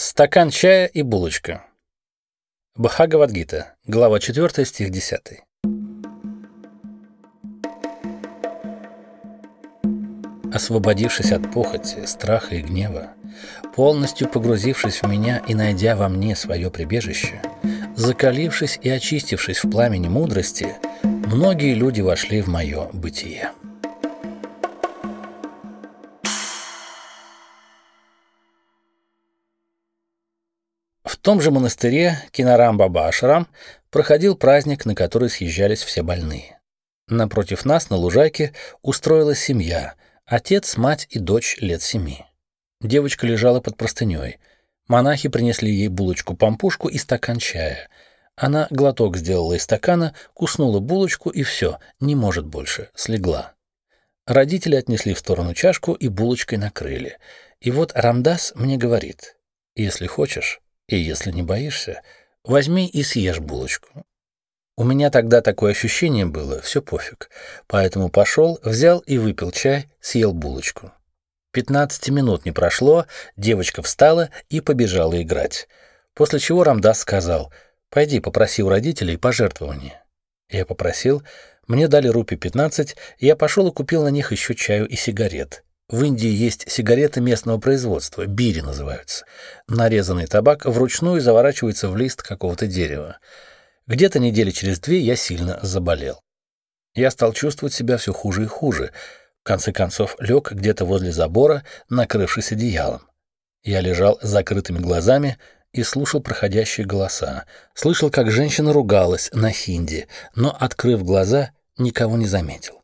Стакан чая и булочка. Бхагавадгита, глава 4, стих 10. Освободившись от похоти, страха и гнева, полностью погрузившись в меня и найдя во мне свое прибежище, закалившись и очистившись в пламени мудрости, многие люди вошли в мое бытие. В том же монастыре Кинарам-Баба-Ашрам проходил праздник, на который съезжались все больные. Напротив нас на лужайке устроилась семья – отец, мать и дочь лет семи. Девочка лежала под простыней. Монахи принесли ей булочку-пампушку и стакан чая. Она глоток сделала из стакана, куснула булочку и все, не может больше, слегла. Родители отнесли в сторону чашку и булочкой накрыли. И вот Рамдас мне говорит, если хочешь, и если не боишься, возьми и съешь булочку. У меня тогда такое ощущение было, все пофиг. Поэтому пошел, взял и выпил чай, съел булочку. Пятнадцати минут не прошло, девочка встала и побежала играть. После чего Рамдас сказал, «Пойди, попроси у родителей пожертвования». Я попросил, мне дали рупи 15, и я пошел и купил на них еще чаю и сигарет. В Индии есть сигареты местного производства, бири называются. Нарезанный табак вручную заворачивается в лист какого-то дерева. Где-то недели через две я сильно заболел. Я стал чувствовать себя все хуже и хуже. В конце концов лег где-то возле забора, накрывшись одеялом. Я лежал с закрытыми глазами и слушал проходящие голоса. Слышал, как женщина ругалась на хинди, но, открыв глаза, никого не заметил.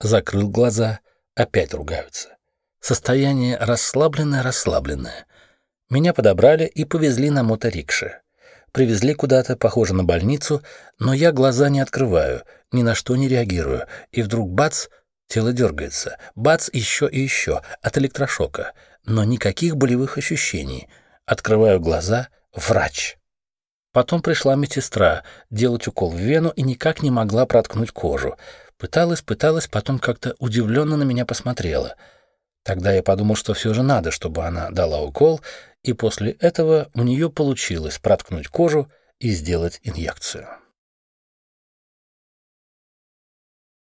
Закрыл глаза, опять ругаются. Состояние расслабленное-расслабленное. Меня подобрали и повезли на моторикше. Привезли куда-то, похоже на больницу, но я глаза не открываю, ни на что не реагирую. И вдруг бац, тело дергается. Бац, еще и еще, от электрошока. Но никаких болевых ощущений. Открываю глаза, врач. Потом пришла медсестра делать укол в вену и никак не могла проткнуть кожу. Пыталась, пыталась, потом как-то удивленно на меня посмотрела — Тогда я подумал, что все же надо, чтобы она дала укол, и после этого у нее получилось проткнуть кожу и сделать инъекцию.